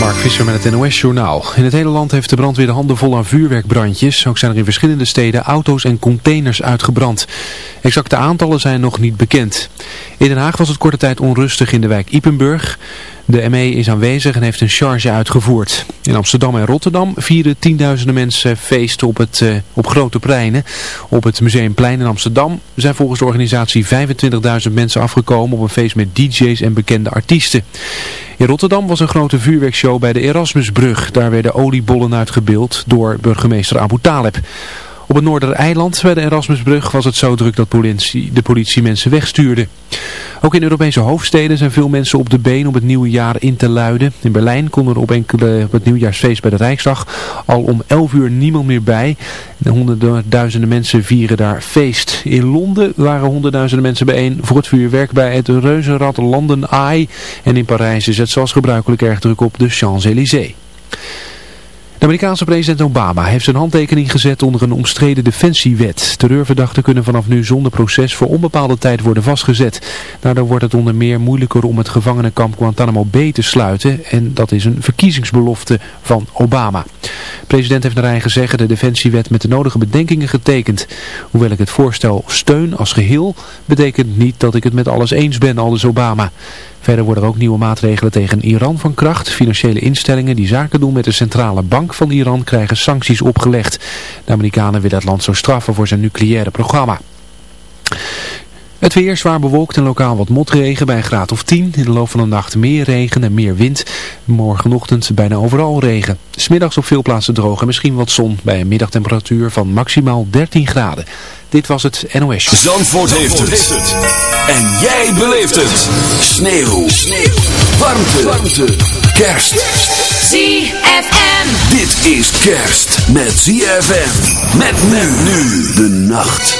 Mark Visser met het NOS-journaal. In het hele land heeft de brandweer de handen vol aan vuurwerkbrandjes. Ook zijn er in verschillende steden auto's en containers uitgebrand. Exacte aantallen zijn nog niet bekend. In Den Haag was het korte tijd onrustig in de wijk Ipenburg. De ME is aanwezig en heeft een charge uitgevoerd. In Amsterdam en Rotterdam vieren tienduizenden mensen feest op, het, uh, op grote pleinen. Op het Museumplein in Amsterdam zijn volgens de organisatie 25.000 mensen afgekomen op een feest met DJ's en bekende artiesten. In Rotterdam was een grote vuurwerkshow bij de Erasmusbrug. Daar werden oliebollen uitgebeeld door burgemeester Abu Taleb. Op het Noordereiland bij de Erasmusbrug was het zo druk dat politie, de politie mensen wegstuurde. Ook in Europese hoofdsteden zijn veel mensen op de been om het nieuwe jaar in te luiden. In Berlijn kon er op, enkele, het nieuwjaarsfeest bij de Rijksdag al om 11 uur niemand meer bij. Honderdduizenden mensen vieren daar feest. In Londen waren honderdduizenden mensen bijeen voor het vuurwerk bij het reuzenrad London Eye. En in Parijs is het zoals gebruikelijk erg druk op de Champs-Élysées. De Amerikaanse president Obama heeft zijn handtekening gezet onder een omstreden defensiewet. Terreurverdachten kunnen vanaf nu zonder proces voor onbepaalde tijd worden vastgezet. Daardoor wordt het onder meer moeilijker om het gevangenenkamp Guantanamo Bay te sluiten. En dat is een verkiezingsbelofte van Obama. De president heeft naar eigen zeggen de defensiewet met de nodige bedenkingen getekend. Hoewel ik het voorstel steun als geheel, betekent niet dat ik het met alles eens ben, aldus Obama. Verder worden er ook nieuwe maatregelen tegen Iran van kracht. Financiële instellingen die zaken doen met de centrale bank van Iran krijgen sancties opgelegd. De Amerikanen willen het land zo straffen voor zijn nucleaire programma. Het weer zwaar bewolkt en lokaal wat motregen bij een graad of 10. In de loop van de nacht meer regen en meer wind. Morgenochtend bijna overal regen. Smiddags op veel plaatsen droog en misschien wat zon bij een middagtemperatuur van maximaal 13 graden. Dit was het NOS. Zandvoort, heeft, het. En jij beleeft het. Sneeuw. Sneeuw. Warmte. Warmte. Kerst. ZFM. Dit is kerst met ZFM. Met men nu de nacht.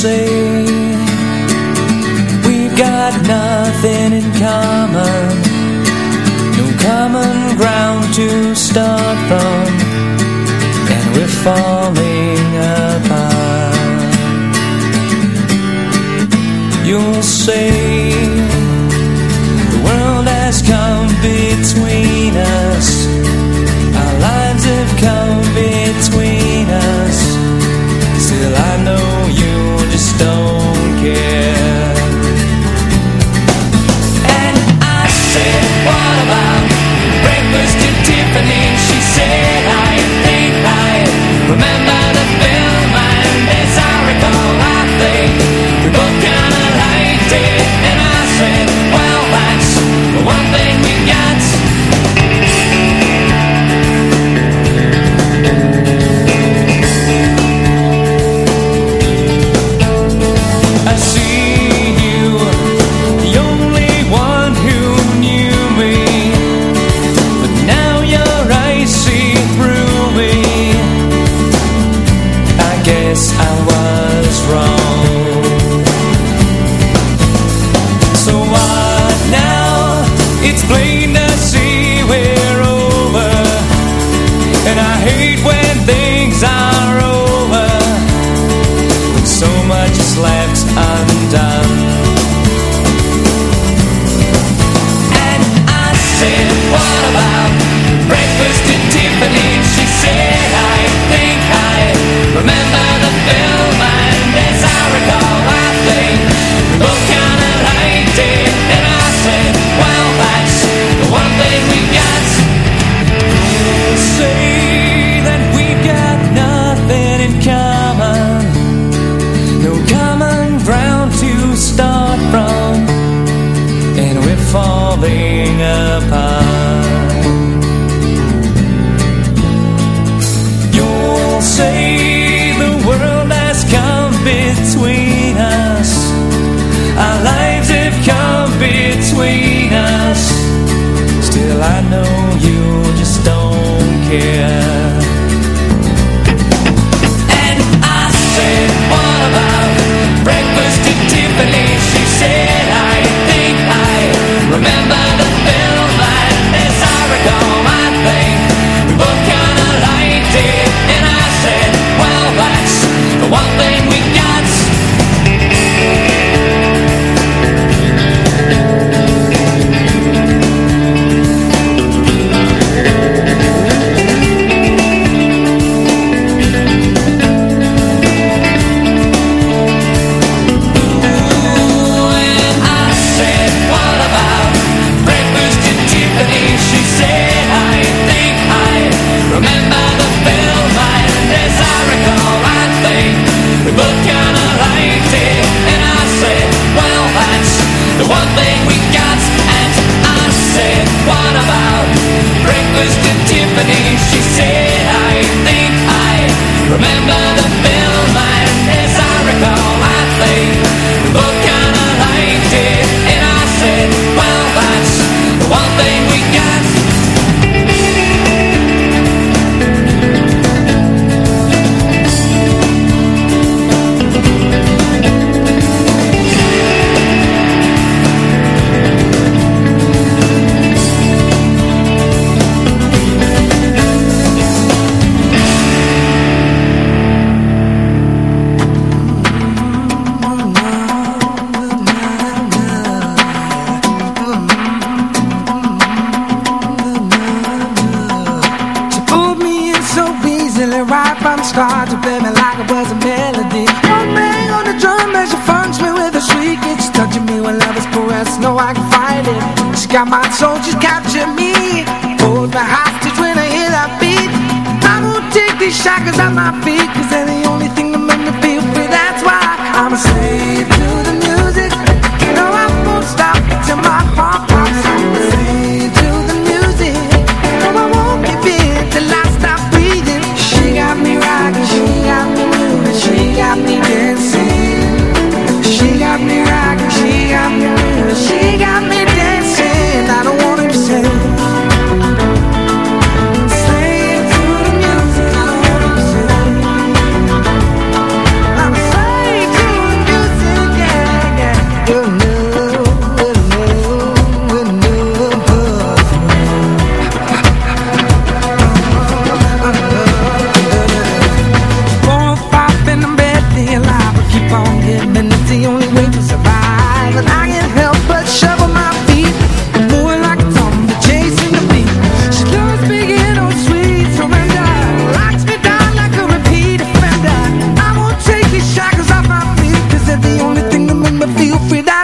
say We've got nothing in common. No common ground to start from. And we're falling apart. You'll say The world has come between us. out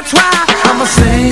That's why I'ma sing.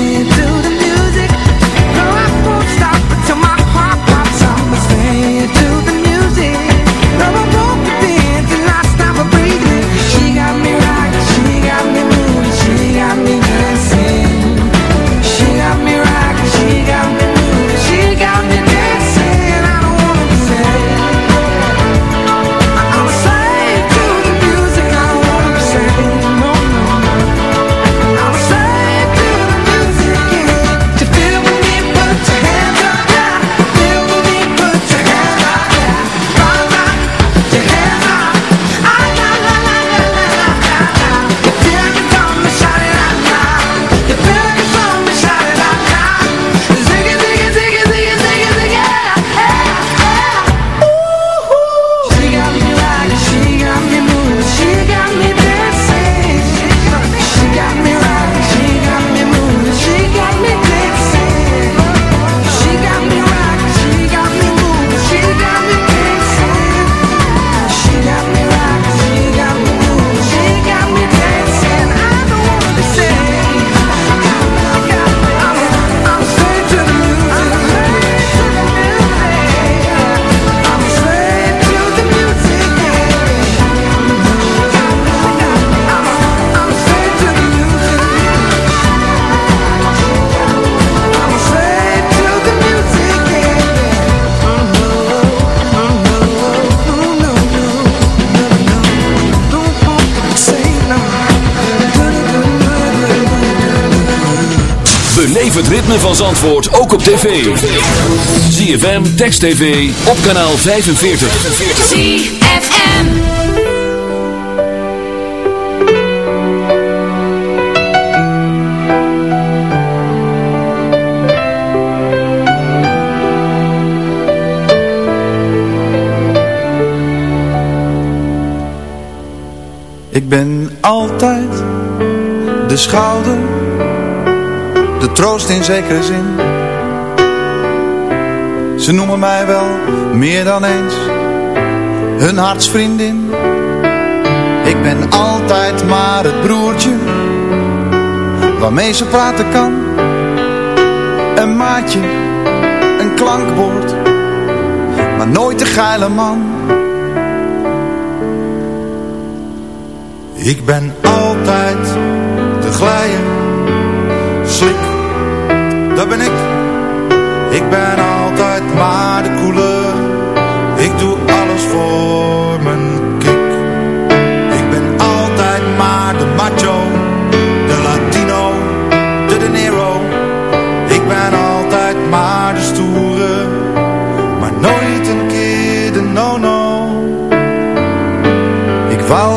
Tv. ZFM, Text TV, op kanaal 45. ZFM. Ik ben altijd de schouder de troost in zekere zin. Ze noemen mij wel meer dan eens hun hartsvriendin. Ik ben altijd maar het broertje waarmee ze praten kan. Een maatje, een klankwoord, maar nooit de geile man. Ik ben altijd te glijden, slik dat ben. Ik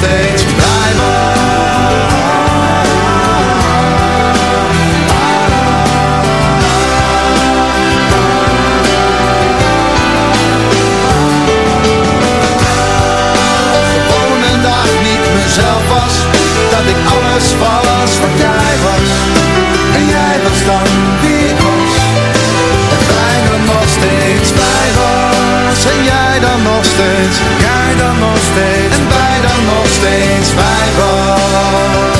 bijna nog steeds blij was. was wat jij was En jij was dan Jij dan nog steeds. En wij dan nog steeds was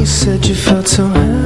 you said you felt so happy.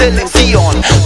Celine Dion.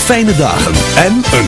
Fijne dagen en een